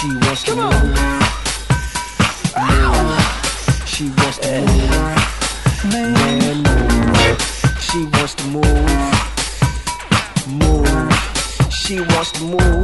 She wants Come to on. move. move. She wants to move. Man, move. She wants to move. Move. She wants to move.